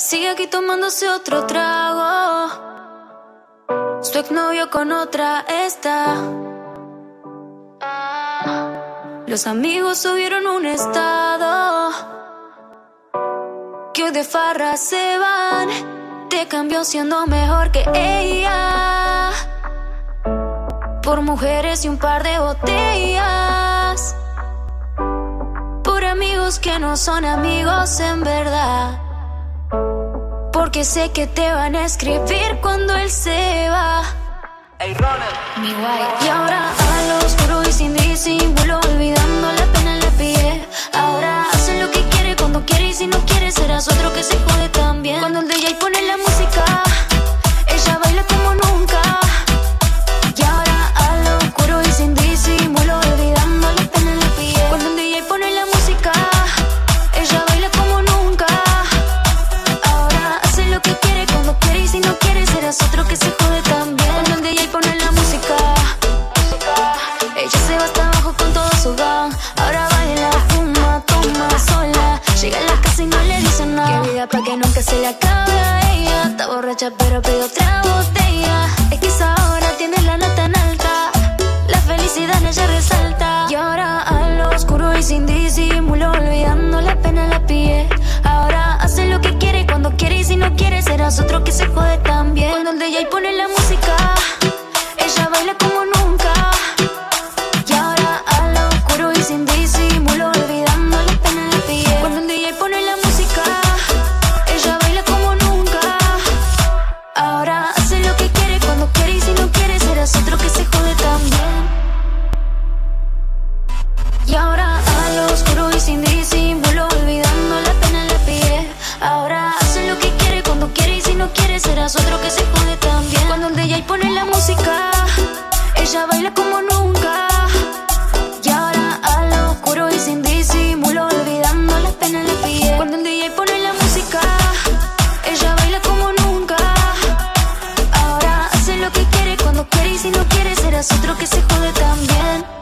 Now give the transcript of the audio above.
Sigue aquí tomándose otro trago. Su exnovio con otra está. Los amigos subieron un estado. Que hoy de farra se van. Te cambió siendo mejor que ella. Por mujeres y un par de botellas. Por amigos que no son amigos en verdad. Porque sé que te van a escribir cuando él se va. Hey, Ronald. Mi guay. Y ahora a lo oscuro y sin disimulo, olvidando la pena en la piel. Ahora hace lo que quiere cuando quiere y si no quiere serás otro que se jode también. Cuando el DJ pone la música, otro que se jode también. Cuando el DJ pone la música, ella se va hasta abajo con todo su gang. Ahora baila, fuma, toma sola. Llega a la casa y no le dice nada. Que vida pa' que nunca se le acabe a ella. Está borracha pero pide otra botella. Es que esa hora tiene la nota en alta. La felicidad en ella resalta. Serás otro que se jode también. Cuando el DJ pone la música, serás otro que se jode también.